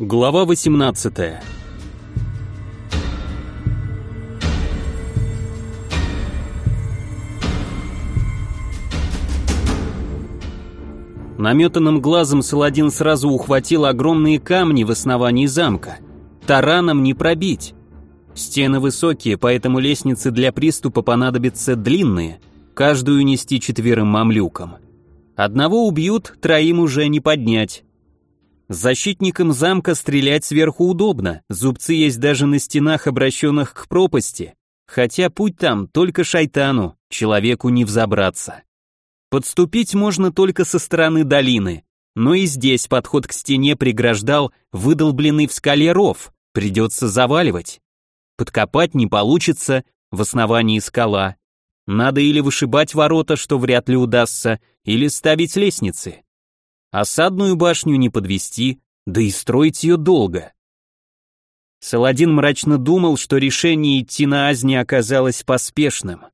Глава 18 Наметанным глазом Саладин сразу ухватил огромные камни в основании замка. Тараном не пробить. Стены высокие, поэтому лестницы для приступа понадобятся длинные, каждую нести четверым мамлюкам. Одного убьют, троим уже не поднять. Защитникам замка стрелять сверху удобно, зубцы есть даже на стенах, обращенных к пропасти, хотя путь там только шайтану, человеку не взобраться. Подступить можно только со стороны долины, но и здесь подход к стене преграждал выдолбленный в скале ров, придется заваливать. Подкопать не получится, в основании скала. Надо или вышибать ворота, что вряд ли удастся, или ставить лестницы. Осадную башню не подвести, да и строить ее долго. Саладин мрачно думал, что решение идти на Азни оказалось поспешным.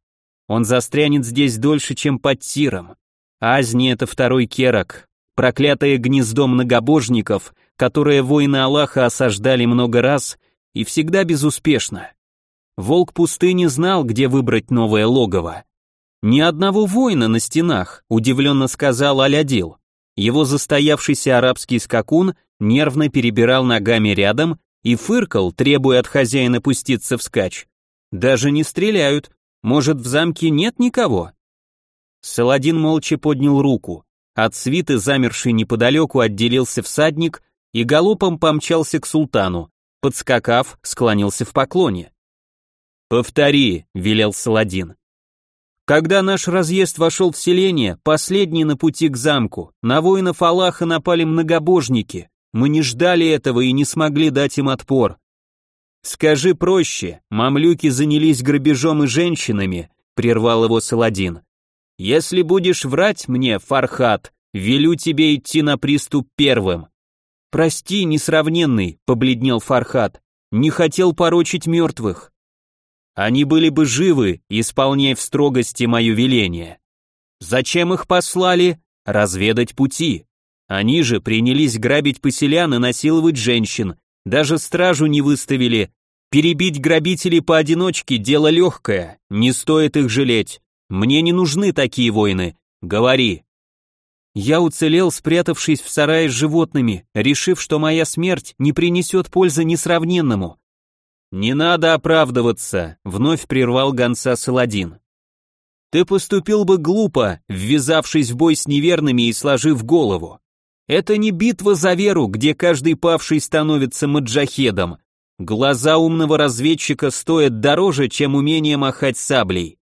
Он застрянет здесь дольше, чем под Тиром. Азни — это второй Керак, проклятое гнездо многобожников, которое воины Аллаха осаждали много раз и всегда безуспешно. Волк пустыни знал, где выбрать новое логово. Ни одного воина на стенах, удивленно сказал Алядил. Его застоявшийся арабский скакун нервно перебирал ногами рядом и фыркал, требуя от хозяина пуститься вскачь. Даже не стреляют. Может, в замке нет никого? Саладин молча поднял руку. От свиты, замерший неподалеку, отделился всадник и галопом помчался к султану. Подскакав, склонился в поклоне. «Повтори», — велел Саладин. Когда наш разъезд вошел в селение, последний на пути к замку, на воинов Аллаха напали многобожники. Мы не ждали этого и не смогли дать им отпор. Скажи проще, мамлюки занялись грабежом и женщинами, прервал его Саладин. Если будешь врать мне, Фархат, велю тебе идти на приступ первым. Прости, несравненный, побледнел Фархат. Не хотел порочить мертвых. Они были бы живы, исполняя в строгости мое веление. Зачем их послали? Разведать пути. Они же принялись грабить поселян и насиловать женщин, даже стражу не выставили. Перебить грабителей поодиночке – дело легкое, не стоит их жалеть. Мне не нужны такие войны. Говори. Я уцелел, спрятавшись в сарае с животными, решив, что моя смерть не принесет пользы несравненному. «Не надо оправдываться», — вновь прервал гонца Саладин. «Ты поступил бы глупо, ввязавшись в бой с неверными и сложив голову. Это не битва за веру, где каждый павший становится маджахедом. Глаза умного разведчика стоят дороже, чем умение махать саблей.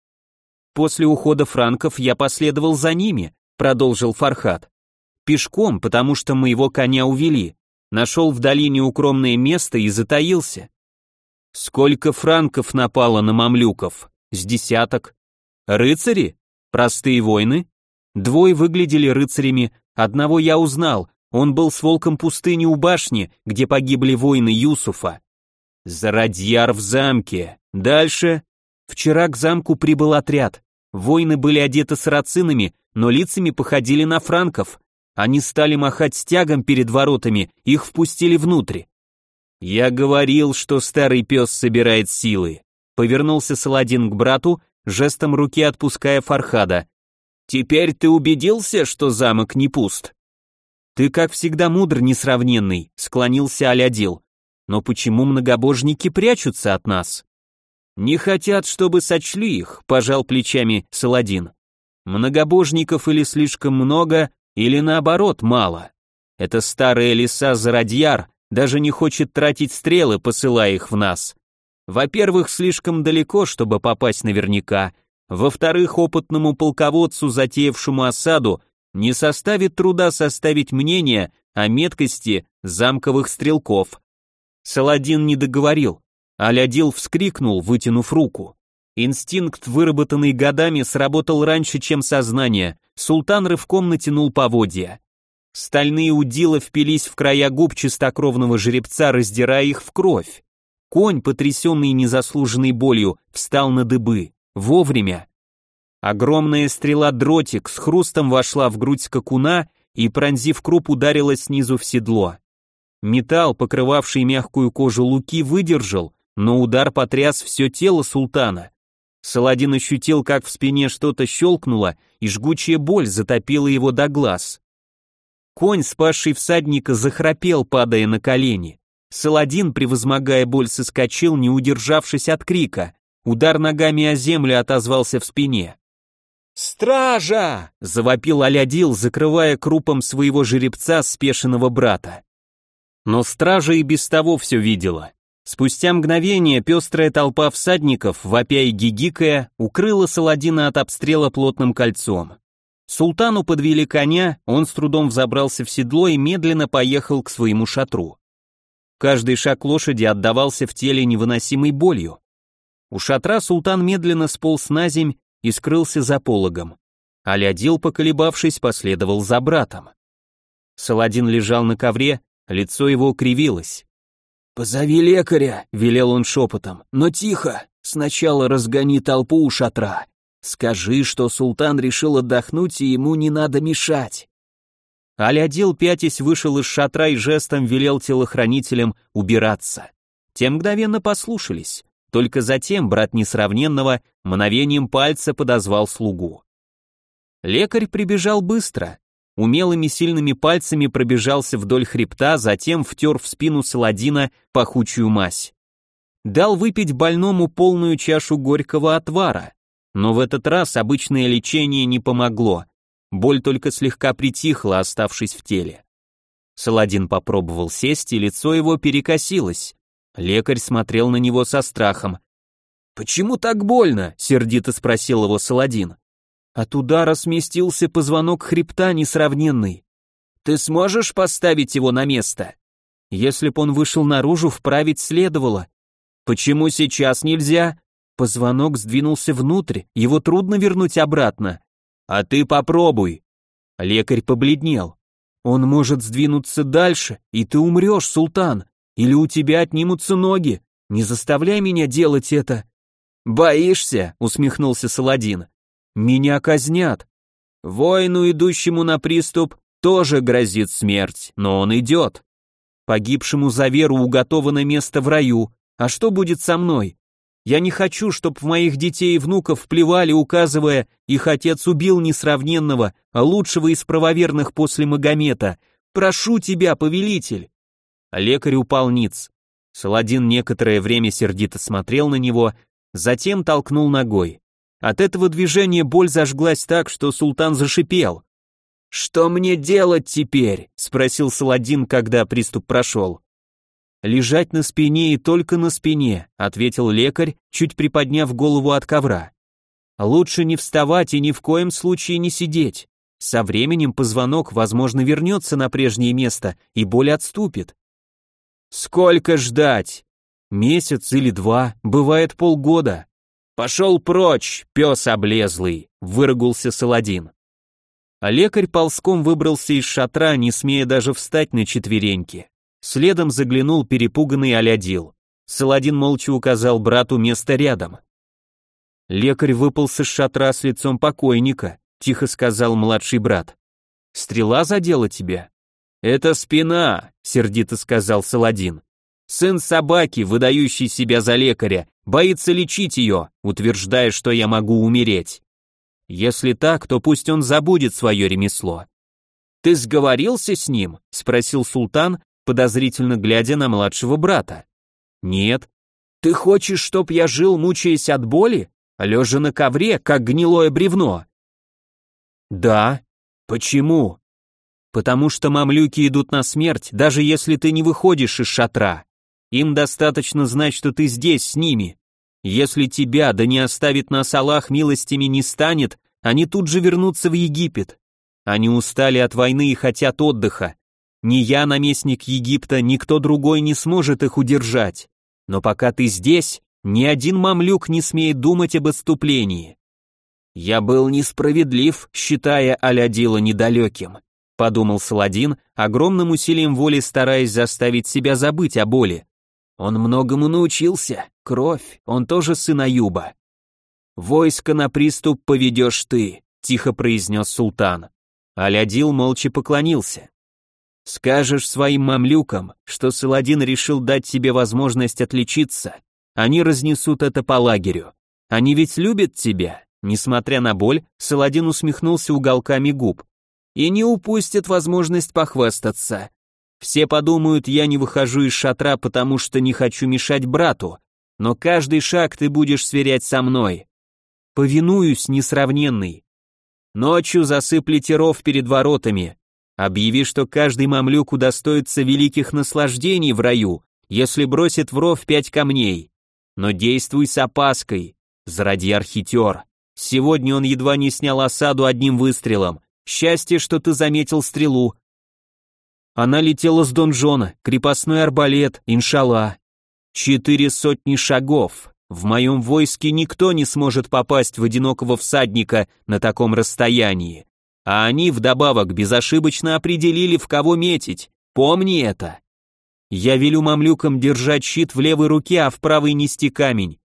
После ухода франков я последовал за ними, продолжил Фархат. Пешком, потому что моего коня увели. Нашел в долине укромное место и затаился. Сколько франков напало на мамлюков? С десяток. Рыцари? Простые воины? Двое выглядели рыцарями, одного я узнал, он был с волком пустыни у башни, где погибли воины Юсуфа. Зарадьяр в замке. Дальше. Вчера к замку прибыл отряд. Воины были одеты сарацинами, но лицами походили на франков. Они стали махать стягом перед воротами, их впустили внутрь. «Я говорил, что старый пес собирает силы», — повернулся Саладин к брату, жестом руки отпуская Фархада. «Теперь ты убедился, что замок не пуст?» «Ты, как всегда, мудр несравненный», — склонился Алядил. «Но почему многобожники прячутся от нас?» «Не хотят, чтобы сочли их», — пожал плечами Саладин. «Многобожников или слишком много, или наоборот мало. Это старые леса Зародьяр даже не хочет тратить стрелы, посылая их в нас. Во-первых, слишком далеко, чтобы попасть наверняка. Во-вторых, опытному полководцу, затеявшему осаду, не составит труда составить мнение о меткости замковых стрелков. Саладин не договорил. Алядил вскрикнул, вытянув руку. Инстинкт, выработанный годами, сработал раньше, чем сознание. Султан рывком натянул поводья. Стальные удила впились в края губ чистокровного жеребца, раздирая их в кровь. Конь, потрясенный незаслуженной болью, встал на дыбы. Вовремя. Огромная стрела-дротик с хрустом вошла в грудь скакуна и, пронзив круп, ударила снизу в седло. Металл, покрывавший мягкую кожу луки, выдержал, но удар потряс все тело султана. Саладин ощутил, как в спине что-то щелкнуло, и жгучая боль затопила его до глаз. Конь, спасший всадника, захрапел, падая на колени. Саладин, превозмогая боль, соскочил, не удержавшись от крика. Удар ногами о землю отозвался в спине. «Стража!» — завопил Алядил, закрывая крупом своего жеребца спешенного брата. Но стража и без того все видела. Спустя мгновение пестрая толпа всадников, вопя и гигикая, укрыла Саладина от обстрела плотным кольцом. Султану подвели коня, он с трудом взобрался в седло и медленно поехал к своему шатру. Каждый шаг лошади отдавался в теле невыносимой болью. У шатра султан медленно сполз на земь и скрылся за пологом. Алядил, поколебавшись, последовал за братом. Саладин лежал на ковре, лицо его кривилось. «Позови лекаря», — велел он шепотом, — «но тихо, сначала разгони толпу у шатра. Скажи, что султан решил отдохнуть и ему не надо мешать». Алядил пятясь вышел из шатра и жестом велел телохранителям убираться. Те мгновенно послушались. Только затем брат несравненного мгновением пальца подозвал слугу. Лекарь прибежал быстро, умелыми сильными пальцами пробежался вдоль хребта, затем втер в спину Саладина пахучую мазь. Дал выпить больному полную чашу горького отвара, но в этот раз обычное лечение не помогло, боль только слегка притихла, оставшись в теле. Саладин попробовал сесть, и лицо его перекосилось. Лекарь смотрел на него со страхом. «Почему так больно?» — сердито спросил его Саладин. От удара сместился позвонок хребта несравненный. Ты сможешь поставить его на место? Если б он вышел наружу, вправить следовало. Почему сейчас нельзя? Позвонок сдвинулся внутрь, его трудно вернуть обратно. А ты попробуй. Лекарь побледнел. Он может сдвинуться дальше, и ты умрешь, султан. Или у тебя отнимутся ноги. Не заставляй меня делать это. Боишься? усмехнулся Саладин. Меня казнят. Воину, идущему на приступ, тоже грозит смерть, но он идет. Погибшему за веру уготовано место в раю. А что будет со мной? Я не хочу, чтобы в моих детей и внуков плевали, указывая, их отец убил несравненного, а лучшего из правоверных после Магомета. Прошу тебя, повелитель. Лекарь упал ниц. Саладин некоторое время сердито смотрел на него, затем толкнул ногой. От этого движения боль зажглась так, что султан зашипел. «Что мне делать теперь?» — спросил Саладин, когда приступ прошел. «Лежать на спине и только на спине», — ответил лекарь, чуть приподняв голову от ковра. «Лучше не вставать и ни в коем случае не сидеть. Со временем позвонок, возможно, вернется на прежнее место, и боль отступит». «Сколько ждать?» «Месяц или два, бывает полгода», «Пошел прочь, пес облезлый!» — выругался Саладин. А лекарь ползком выбрался из шатра, не смея даже встать на четвереньки. Следом заглянул перепуганный Алядил. Саладин молча указал брату место рядом. Лекарь выполз из шатра с лицом покойника, тихо сказал младший брат. «Стрела задела тебя?» «Это спина», — сердито сказал Саладин. Сын собаки, выдающий себя за лекаря, боится лечить ее, утверждая, что я могу умереть. Если так, то пусть он забудет свое ремесло. Ты сговорился с ним? спросил султан, подозрительно глядя на младшего брата. Нет. Ты хочешь, чтоб я жил, мучаясь от боли, лежа на ковре, как гнилое бревно? Да. Почему? Потому что мамлюки идут на смерть, даже если ты не выходишь из шатра. Им достаточно знать, что ты здесь с ними. Если тебя, да не оставит нас Аллах, милостями не станет, они тут же вернутся в Египет. Они устали от войны и хотят отдыха. Ни я, наместник Египта, никто другой не сможет их удержать. Но пока ты здесь, ни один мамлюк не смеет думать об отступлении. Я был несправедлив, считая Алядила недалеким, подумал Саладин, огромным усилием воли стараясь заставить себя забыть о боли. Он многому научился, кровь, он тоже сын Аюба. «Войско на приступ поведешь ты», — тихо произнес султан. Алядил молча поклонился. Скажешь своим мамлюкам, что Саладин решил дать тебе возможность отличиться, они разнесут это по лагерю. Они ведь любят тебя. Несмотря на боль, Саладин усмехнулся уголками губ. И не упустят возможность похвастаться. Все подумают, я не выхожу из шатра, потому что не хочу мешать брату, но каждый шаг ты будешь сверять со мной. Повинуюсь, несравненный. Ночью засыплете ров перед воротами, Объяви, что каждый мамлюк удостоится великих наслаждений в раю, если бросит в ров пять камней. Но действуй с опаской. Заради архитер. Сегодня он едва не снял осаду одним выстрелом. Счастье, что ты заметил стрелу. Она летела с донжона, крепостной арбалет, иншалла. Четыре сотни шагов. В моем войске никто не сможет попасть в одинокого всадника на таком расстоянии. А они вдобавок безошибочно определили, в кого метить. Помни это. Я велю мамлюкам держать щит в левой руке, а в правой нести камень.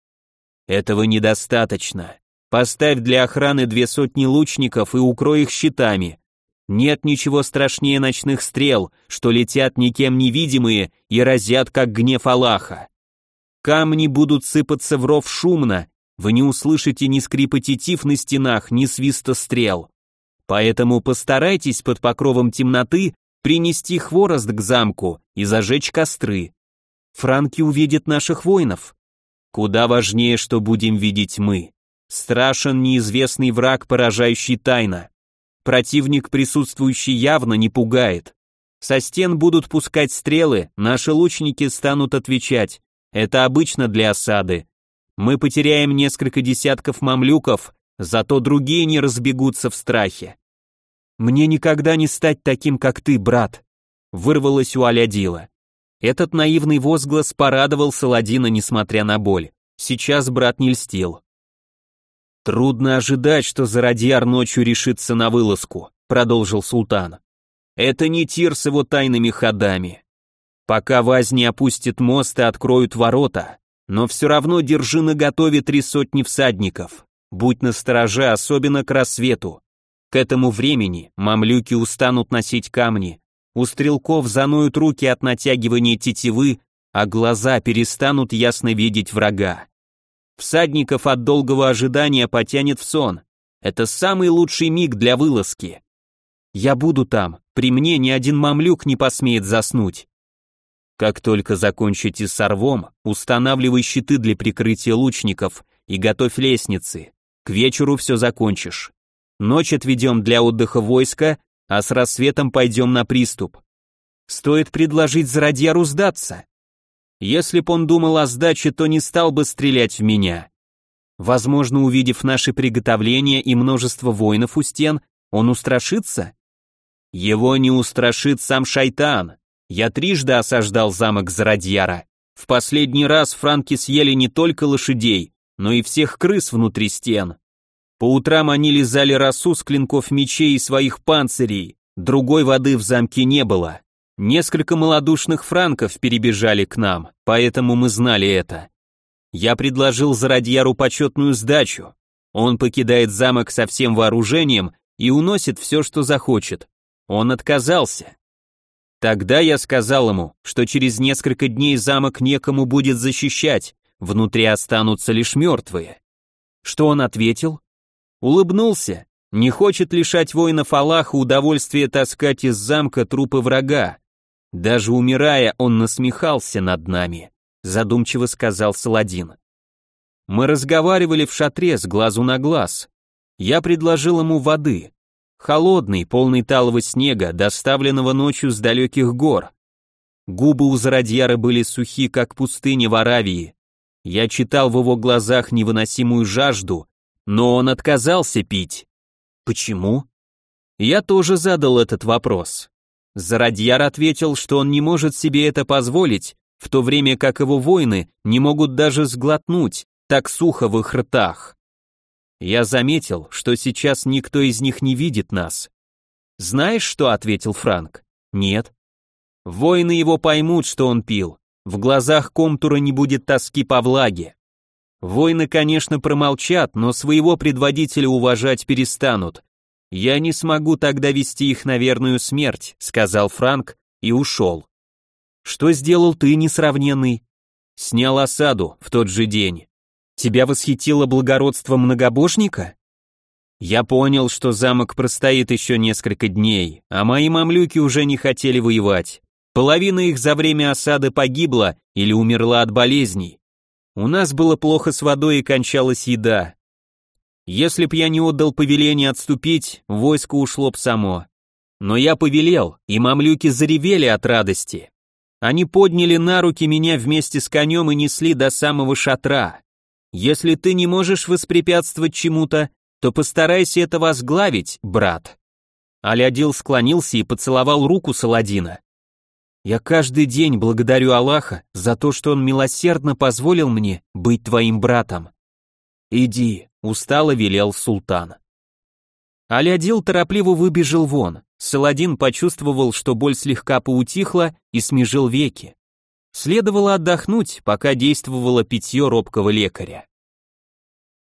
Этого недостаточно. Поставь для охраны две сотни лучников и укрой их щитами. Нет ничего страшнее ночных стрел, что летят никем невидимые и разят, как гнев Аллаха. Камни будут сыпаться в ров шумно, вы не услышите ни скрипа тетив на стенах, ни свиста стрел. Поэтому постарайтесь под покровом темноты принести хворост к замку и зажечь костры. Франки увидят наших воинов. Куда важнее, что будем видеть мы. Страшен неизвестный враг, поражающий тайно. Противник, присутствующий явно, не пугает. Со стен будут пускать стрелы, наши лучники станут отвечать. Это обычно для осады. Мы потеряем несколько десятков мамлюков, зато другие не разбегутся в страхе. «Мне никогда не стать таким, как ты, брат», — вырвалось у Алядила. Этот наивный возглас порадовал Саладина, несмотря на боль. Сейчас брат не льстил. «Трудно ожидать, что Зародьяр ночью решится на вылазку», — продолжил султан. «Это не тир с его тайными ходами. Пока Ваз не опустит мост и откроют ворота, но все равно держи наготове три сотни всадников. Будь настороже, особенно к рассвету. К этому времени мамлюки устанут носить камни, у стрелков заноют руки от натягивания тетивы, а глаза перестанут ясно видеть врага. Всадников от долгого ожидания потянет в сон. Это самый лучший миг для вылазки. Я буду там, при мне ни один мамлюк не посмеет заснуть. Как только закончите с орвом, устанавливай щиты для прикрытия лучников и готовь лестницы. К вечеру все закончишь. Ночь отведем для отдыха войска, а с рассветом пойдем на приступ. Стоит предложить Зародьяру сдаться. Если б он думал о сдаче, то не стал бы стрелять в меня. Возможно, увидев наши приготовления и множество воинов у стен, он устрашится? Его не устрашит сам шайтан. Я трижды осаждал замок Зародьяра. В последний раз франки съели не только лошадей, но и всех крыс внутри стен. По утрам они лизали росу с клинков мечей и своих панцирей, другой воды в замке не было. Несколько малодушных франков перебежали к нам, поэтому мы знали это. Я предложил Зародьяру почетную сдачу. Он покидает замок со всем вооружением и уносит все, что захочет. Он отказался. Тогда я сказал ему, что через несколько дней замок некому будет защищать, внутри останутся лишь мертвые. Что он ответил? Улыбнулся. Не хочет лишать воинов Аллаха удовольствия таскать из замка трупы врага. Даже умирая, он насмехался над нами, задумчиво сказал Саладин. Мы разговаривали в шатре с глазу на глаз. Я предложил ему воды. Холодный, полный талого снега, доставленного ночью с далеких гор. Губы у Зародьяра были сухи, как пустыня в Аравии. Я читал в его глазах невыносимую жажду, но он отказался пить. Почему? Я тоже задал этот вопрос. Зародьяр ответил, что он не может себе это позволить, в то время как его воины не могут даже сглотнуть, так сухо в их ртах. Я заметил, что сейчас никто из них не видит нас. Знаешь, что ответил Франк? Нет. Воины его поймут, что он пил. В глазах Комтура не будет тоски по влаге. Воины, конечно, промолчат, но своего предводителя уважать перестанут. Я не смогу тогда вести их на верную смерть, сказал Франк, и ушел. Что сделал ты, несравненный? Снял осаду в тот же день. Тебя восхитило благородство многобожника? Я понял, что замок простоит еще несколько дней, а мои мамлюки уже не хотели воевать. Половина их за время осады погибла или умерла от болезней. У нас было плохо с водой и кончалась еда. Если б я не отдал повеление отступить, войско ушло б само. Но я повелел, и мамлюки заревели от радости. Они подняли на руки меня вместе с конем и несли до самого шатра. Если ты не можешь воспрепятствовать чему-то, то постарайся это возглавить, брат. Алядил склонился и поцеловал руку Саладина. Я каждый день благодарю Аллаха за то, что он милосердно позволил мне быть твоим братом. Иди, устало велел султан. Алядил торопливо выбежал вон. Саладин почувствовал, что боль слегка поутихла и смежил веки. Следовало отдохнуть, пока действовало питье робкого лекаря.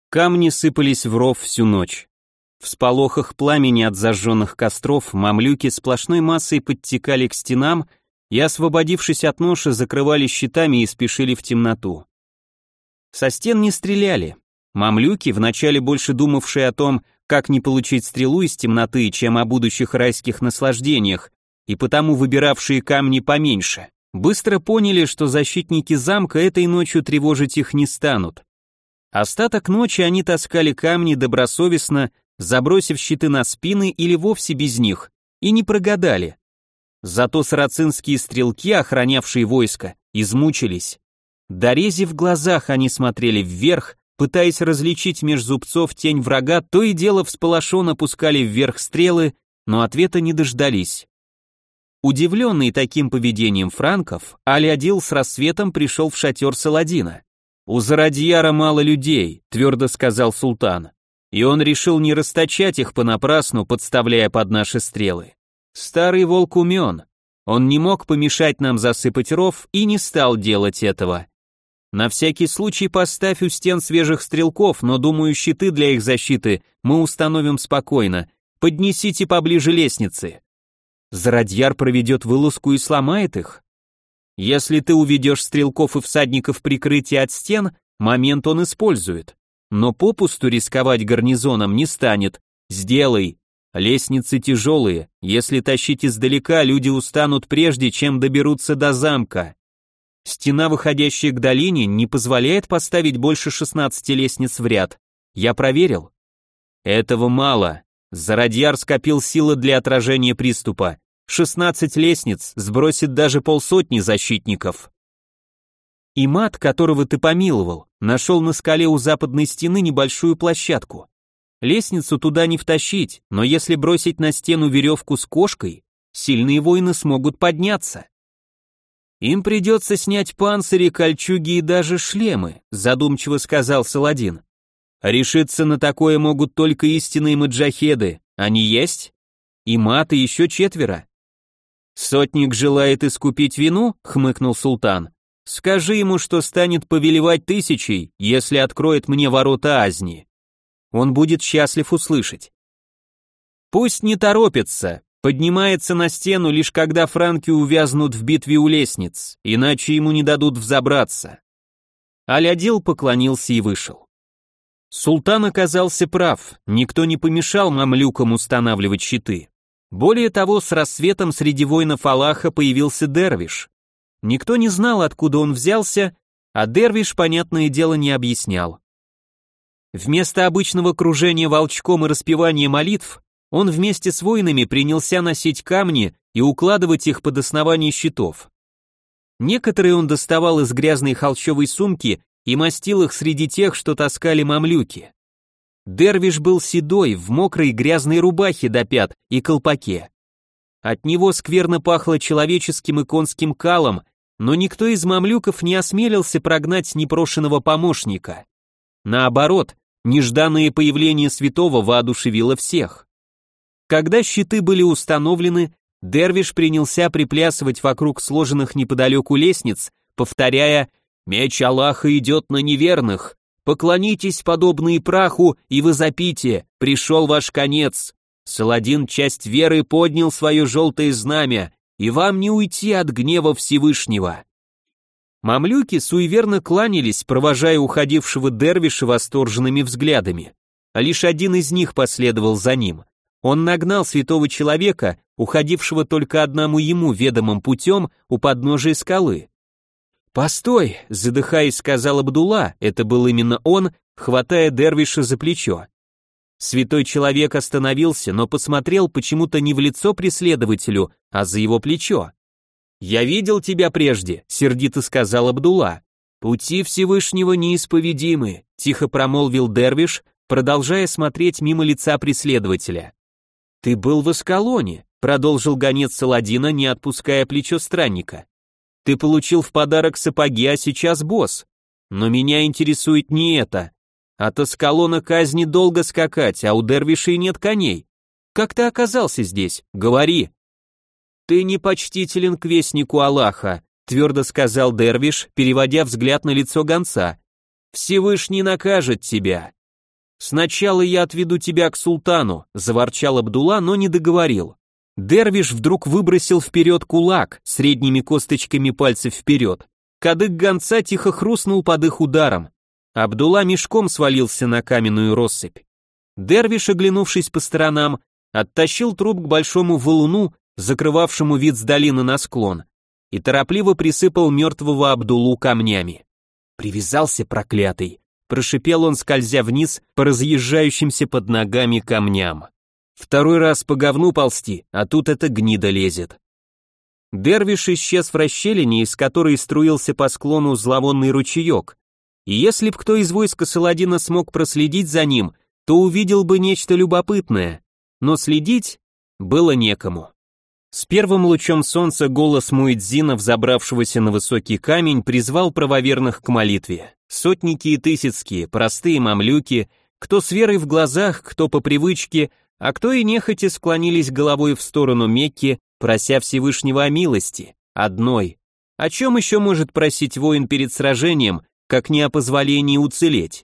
Камни сыпались в ров всю ночь. В сполохах пламени от зажженных костров мамлюки сплошной массой подтекали к стенам и, освободившись от ноши, закрывали щитами и спешили в темноту. Со стен не стреляли. Мамлюки, вначале больше думавшие о том, как не получить стрелу из темноты, чем о будущих райских наслаждениях, и потому выбиравшие камни поменьше, быстро поняли, что защитники замка этой ночью тревожить их не станут. Остаток ночи они таскали камни добросовестно, забросив щиты на спины или вовсе без них, и не прогадали. Зато сарацинские стрелки, охранявшие войско, измучились. Дорези в глазах они смотрели вверх, пытаясь различить меж зубцов тень врага, то и дело всполошенно пускали вверх стрелы, но ответа не дождались. Удивленный таким поведением франков, Алиадил с рассветом пришел в шатер Саладина. «У Зарадьяра мало людей», — твердо сказал султан, и он решил не расточать их понапрасну, подставляя под наши стрелы. Старый волк умен, он не мог помешать нам засыпать ров и не стал делать этого. На всякий случай поставь у стен свежих стрелков, но думаю, щиты для их защиты мы установим спокойно. Поднесите поближе лестницы. Зарадьяр проведет вылазку и сломает их. Если ты уведешь стрелков и всадников прикрытия от стен, момент он использует. Но попусту рисковать гарнизоном не станет. Сделай. Лестницы тяжелые, если тащить издалека, люди устанут прежде, чем доберутся до замка. Стена, выходящая к долине, не позволяет поставить больше 16 лестниц в ряд. Я проверил. Этого мало. Зародьяр скопил силы для отражения приступа. 16 лестниц сбросит даже полсотни защитников. И мат, которого ты помиловал, нашел на скале у западной стены небольшую площадку. Лестницу туда не втащить, но если бросить на стену веревку с кошкой, сильные воины смогут подняться. Им придется снять панцири, кольчуги и даже шлемы, задумчиво сказал Саладин. Решиться на такое могут только истинные маджахеды. Они есть? И маты еще четверо. Сотник желает искупить вину? хмыкнул султан. Скажи ему, что станет повелевать тысячей, если откроет мне ворота Азни. Он будет счастлив услышать. Пусть не торопится, Поднимается на стену лишь когда франки увязнут в битве у лестниц, иначе ему не дадут взобраться. Алядил поклонился и вышел. Султан оказался прав, никто не помешал мамлюкам устанавливать щиты. Более того, с рассветом среди воинов Аллаха появился Дервиш. Никто не знал, откуда он взялся, а Дервиш, понятное дело, не объяснял. Вместо обычного кружения волчком и распевания молитв, он вместе с воинами принялся носить камни и укладывать их под основание щитов. Некоторые он доставал из грязной холщовой сумки и мастил их среди тех, что таскали мамлюки. Дервиш был седой, в мокрой грязной рубахе до пят и колпаке. От него скверно пахло человеческим и конским калом, но никто из мамлюков не осмелился прогнать непрошенного помощника. Наоборот, нежданное появление святого воодушевило всех. Когда щиты были установлены, Дервиш принялся приплясывать вокруг сложенных неподалеку лестниц, повторяя «Меч Аллаха идет на неверных! Поклонитесь, подобные праху, и вы запите! Пришел ваш конец!» Саладин часть веры поднял свое желтое знамя, и вам не уйти от гнева Всевышнего». Мамлюки суеверно кланялись, провожая уходившего дервиша восторженными взглядами, а лишь один из них последовал за ним. Он нагнал святого человека, уходившего только одному ему ведомым путем у подножия скалы. «Постой!» — задыхаясь, сказал Абдулла, это был именно он, хватая Дервиша за плечо. Святой человек остановился, но посмотрел почему-то не в лицо преследователю, а за его плечо. «Я видел тебя прежде», — сердито сказал Абдулла. «Пути Всевышнего неисповедимы», — тихо промолвил Дервиш, продолжая смотреть мимо лица преследователя. «Ты был в Аскалоне», — продолжил гонец Саладина, не отпуская плечо странника. «Ты получил в подарок сапоги, а сейчас босс. Но меня интересует не это. От Аскалона казни долго скакать, а у дервишей нет коней. Как ты оказался здесь? Говори». «Ты непочтителен к вестнику Аллаха», твердо сказал Дервиш, переводя взгляд на лицо гонца. «Всевышний накажет тебя». «Сначала я отведу тебя к султану», заворчал Абдулла, но не договорил. Дервиш вдруг выбросил вперед кулак, средними косточками пальцев вперед. Кадык гонца тихо хрустнул под их ударом. Абдулла мешком свалился на каменную россыпь. Дервиш, оглянувшись по сторонам, оттащил труп к большому валуну закрывавшему вид с долины на склон, и торопливо присыпал мертвого Абдулу камнями. Привязался проклятый, прошипел он, скользя вниз по разъезжающимся под ногами камням. Второй раз по говну ползти, а тут эта гнида лезет. Дервиш исчез в расщелине, из которой струился по склону зловонный ручеек, и если б кто из войска Саладина смог проследить за ним, то увидел бы нечто любопытное, но следить было некому. С первым лучом солнца голос Муэдзина, взобравшегося на высокий камень, призвал правоверных к молитве. Сотники и тысяцкие, простые мамлюки, кто с верой в глазах, кто по привычке, а кто и нехотя склонились головой в сторону Мекки, прося Всевышнего о милости, одной. О чем еще может просить воин перед сражением, как не о позволении уцелеть?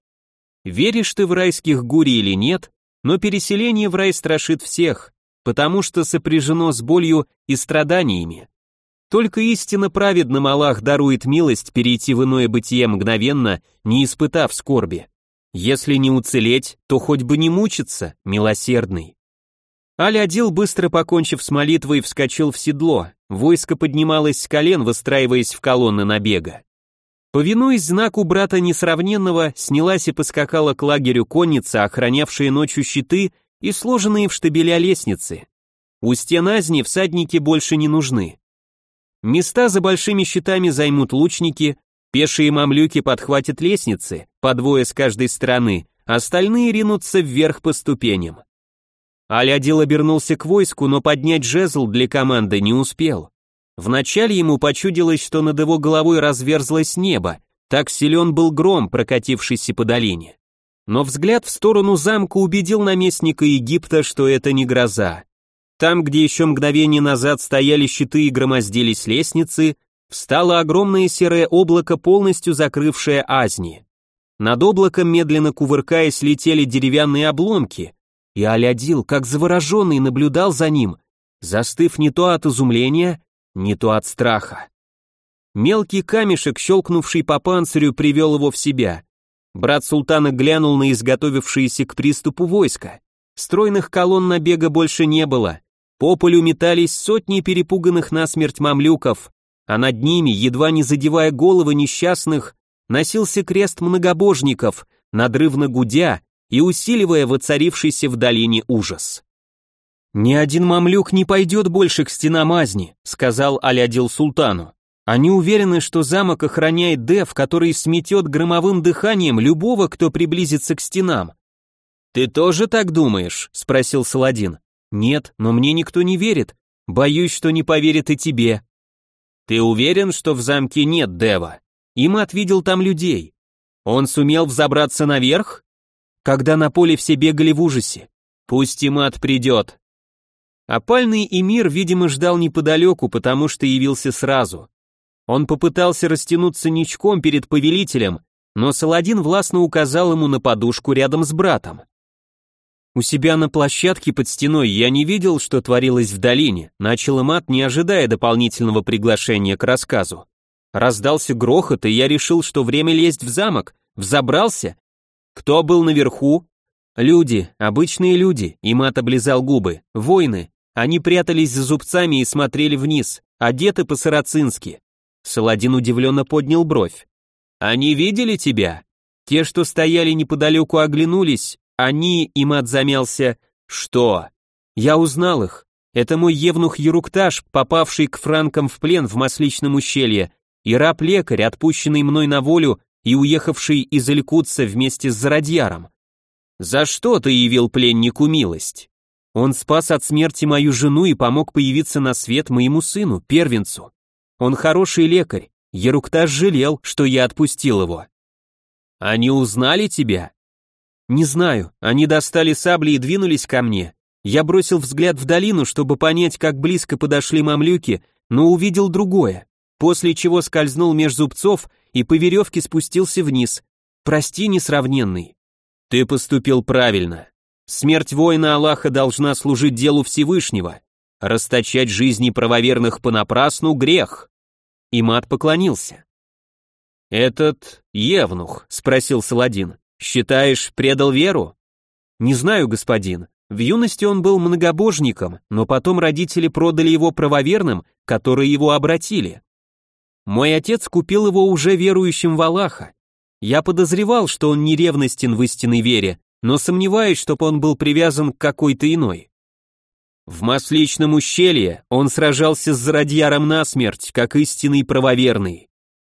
Веришь ты в райских гури или нет, но переселение в рай страшит всех, потому что сопряжено с болью и страданиями. Только истинно праведным Аллах дарует милость перейти в иное бытие мгновенно, не испытав скорби. Если не уцелеть, то хоть бы не мучиться, милосердный. Аль-Адил, быстро покончив с молитвой, вскочил в седло, войско поднималось с колен, выстраиваясь в колонны набега. Повинуясь знаку брата несравненного, снялась и поскакала к лагерю конница, охранявшая ночью щиты и сложенные в штабеля лестницы. У стен Азни всадники больше не нужны. Места за большими щитами займут лучники, пешие мамлюки подхватят лестницы, по двое с каждой стороны, остальные ринутся вверх по ступеням. Алядил обернулся к войску, но поднять жезл для команды не успел. Вначале ему почудилось, что над его головой разверзлось небо, так силен был гром, прокатившийся по долине. Но взгляд в сторону замка убедил наместника Египта, что это не гроза. Там, где еще мгновение назад стояли щиты и громоздились лестницы, встало огромное серое облако, полностью закрывшее Азни. Над облаком, медленно кувыркаясь, летели деревянные обломки, и Алядил, как завороженный, наблюдал за ним, застыв не то от изумления, не то от страха. Мелкий камешек, щелкнувший по панцирю, привел его в себя. Брат султана глянул на изготовившиеся к приступу войска. Стройных колонн набега больше не было. По полю метались сотни перепуганных насмерть мамлюков, а над ними, едва не задевая головы несчастных, носился крест многобожников, надрывно гудя и усиливая воцарившийся в долине ужас. «Ни один мамлюк не пойдет больше к стенам Азни», сказал Алядил султану. Они уверены, что замок охраняет Дев, который сметет громовым дыханием любого, кто приблизится к стенам. «Ты тоже так думаешь?» — спросил Саладин. «Нет, но мне никто не верит. Боюсь, что не поверит и тебе». «Ты уверен, что в замке нет Дева?» Имат видел там людей. Он сумел взобраться наверх? Когда на поле все бегали в ужасе. Пусть Имат придет. Опальный Эмир, видимо, ждал неподалеку, потому что явился сразу. Он попытался растянуться ничком перед повелителем, но Саладин властно указал ему на подушку рядом с братом. У себя на площадке под стеной я не видел, что творилось в долине, начал Имат, не ожидая дополнительного приглашения к рассказу. Раздался грохот, и я решил, что время лезть в замок, взобрался. Кто был наверху? Люди, обычные люди, Имат облизал губы, воины. Они прятались за зубцами и смотрели вниз, одеты по-сарацински. Саладин удивленно поднял бровь. «Они видели тебя?» Те, что стояли неподалеку, оглянулись, они, Имат замялся, что? Я узнал их. Это мой евнух Ерукташ, попавший к франкам в плен в Масличном ущелье, и раб-лекарь, отпущенный мной на волю и уехавший из Илькутца вместе с Зародьяром. За что ты явил пленнику милость? Он спас от смерти мою жену и помог появиться на свет моему сыну, первенцу. Он хороший лекарь, Ерукташ жалел, что я отпустил его. Они узнали тебя? Не знаю, они достали сабли и двинулись ко мне. Я бросил взгляд в долину, чтобы понять, как близко подошли мамлюки, но увидел другое, после чего скользнул меж зубцов и по веревке спустился вниз. Прости, несравненный. Ты поступил правильно. Смерть воина Аллаха должна служить делу Всевышнего. Расточать жизни правоверных понапрасну — грех. Имат поклонился. «Этот Евнух?» — спросил Саладин. Считаешь, предал веру? Не знаю, господин. В юности он был многобожником, но потом родители продали его правоверным, которые его обратили. Мой отец купил его уже верующим в Аллаха. Я подозревал, что он не ревностен в истинной вере, но сомневаюсь, чтобы он был привязан к какой-то иной. В Масличном ущелье он сражался с Зародьяром насмерть, как истинный правоверный.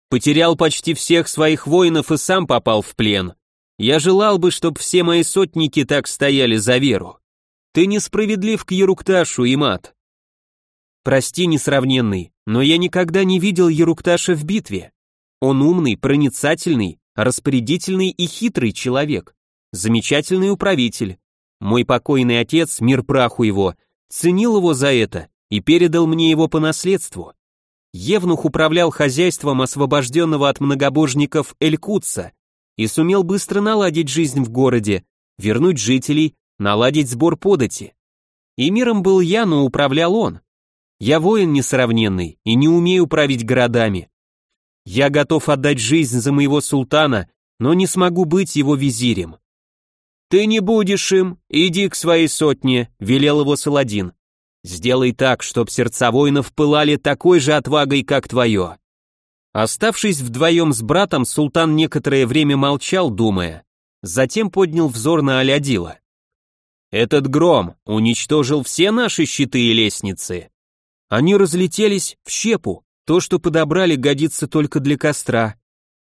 Потерял почти всех своих воинов и сам попал в плен. Я желал бы, чтобы все мои сотники так стояли за веру. Ты несправедлив к Ерукташу, Имат. Прости, несравненный, но я никогда не видел Ерукташа в битве. Он умный, проницательный, распорядительный и хитрый человек. Замечательный управитель. Мой покойный отец, мир праху его, ценил его за это и передал мне его по наследству. Евнух управлял хозяйством освобожденного от многобожников Элькутса, и сумел быстро наладить жизнь в городе, вернуть жителей, наладить сбор подати. И миром был я, но управлял он. Я воин несравненный и не умею править городами. Я готов отдать жизнь за моего султана, но не смогу быть его визирем. Ты не будешь им, иди к своей сотне, велел его Саладин. Сделай так, чтоб сердца воинов пылали такой же отвагой, как твое. Оставшись вдвоем с братом, султан некоторое время молчал, думая. Затем поднял взор на Алядила. «Этот гром уничтожил все наши щиты и лестницы. Они разлетелись в щепу, то, что подобрали, годится только для костра.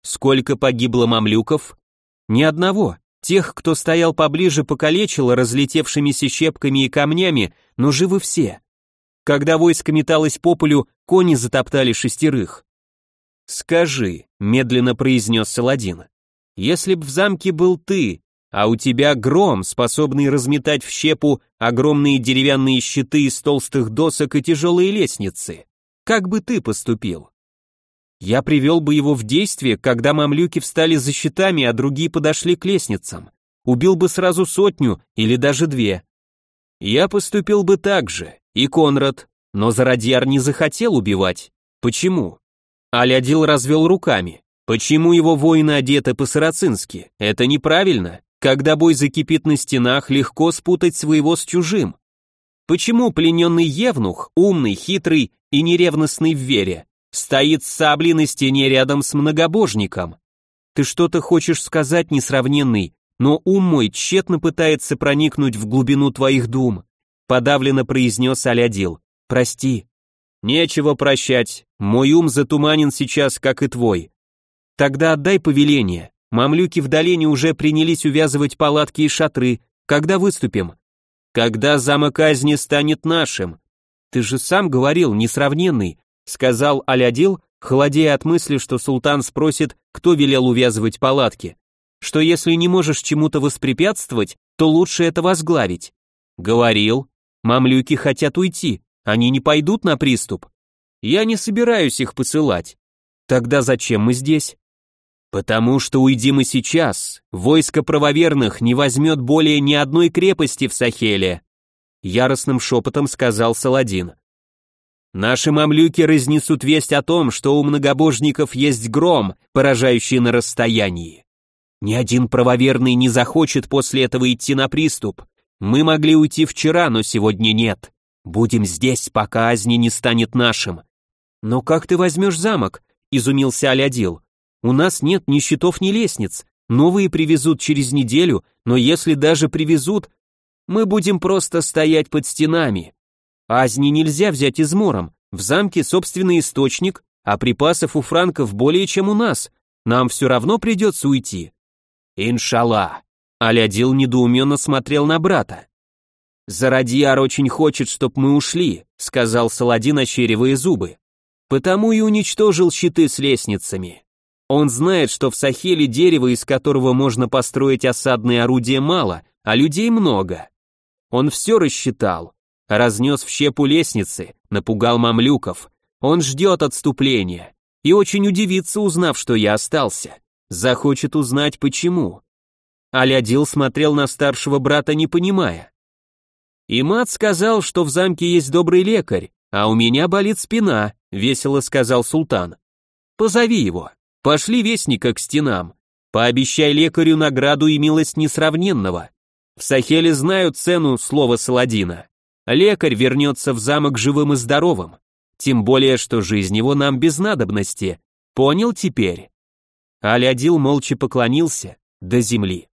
Сколько погибло мамлюков? Ни одного. Тех, кто стоял поближе, покалечило разлетевшимися щепками и камнями, но живы все. Когда войско металось по полю, кони затоптали шестерых. «Скажи», — медленно произнес Саладин, — «если б в замке был ты, а у тебя гром, способный разметать в щепу огромные деревянные щиты из толстых досок и тяжелые лестницы, как бы ты поступил?» «Я привел бы его в действие, когда мамлюки встали за щитами, а другие подошли к лестницам. Убил бы сразу сотню или даже две. Я поступил бы так же, и Конрад, но Зародьяр не захотел убивать. Почему? Алядил развел руками. Почему его воины одеты по-сарацински? Это неправильно. Когда бой закипит на стенах, легко спутать своего с чужим. Почему плененный Евнух, умный, хитрый и неревностный в вере, стоит с саблей на стене рядом с многобожником? Ты что-то хочешь сказать, несравненный, но ум мой тщетно пытается проникнуть в глубину твоих дум, подавленно произнес Алядил. Прости. Нечего прощать, мой ум затуманен сейчас, как и твой. Тогда отдай повеление. Мамлюки в долине уже принялись увязывать палатки и шатры. Когда выступим? Когда замок казни станет нашим. Ты же сам говорил, несравненный, сказал Алядил, холодея от мысли, что султан спросит, кто велел увязывать палатки. Что если не можешь чему-то воспрепятствовать, то лучше это возглавить. Говорил. Мамлюки хотят уйти, они не пойдут на приступ. Я не собираюсь их посылать. Тогда зачем мы здесь? Потому что уйди мы сейчас, войско правоверных не возьмет более ни одной крепости в Сахеле, яростным шепотом сказал Саладин. Наши мамлюки разнесут весть о том, что у многобожников есть гром, поражающий на расстоянии. Ни один правоверный не захочет после этого идти на приступ. Мы могли уйти вчера, но сегодня нет. Будем здесь, пока Азни не станет нашим. Но как ты возьмешь замок? Изумился Алядил. У нас нет ни щитов, ни лестниц. Новые привезут через неделю, но если даже привезут, мы будем просто стоять под стенами. Азни нельзя взять измором. В замке собственный источник, а припасов у франков более чем у нас. Нам все равно придется уйти. Иншалла. Алядил недоуменно смотрел на брата. «Зарадьяр очень хочет, чтоб мы ушли», — сказал Саладин, ощеривая зубы. «Потому и уничтожил щиты с лестницами. Он знает, что в Сахеле дерева, из которого можно построить осадные орудия, мало, а людей много. Он все рассчитал, разнес в щепу лестницы, напугал мамлюков. Он ждет отступления и очень удивится, узнав, что я остался. Захочет узнать, почему. Алядил смотрел на старшего брата, не понимая. И мат сказал, что в замке есть добрый лекарь, а у меня болит спина, весело сказал султан. Позови его. Пошли вестника к стенам. Пообещай лекарю награду и милость несравненного. В Сахеле знают цену слова Саладина. Лекарь вернется в замок живым и здоровым. Тем более, что жизнь его нам без надобности. Понял теперь?» Алядил молча поклонился до земли.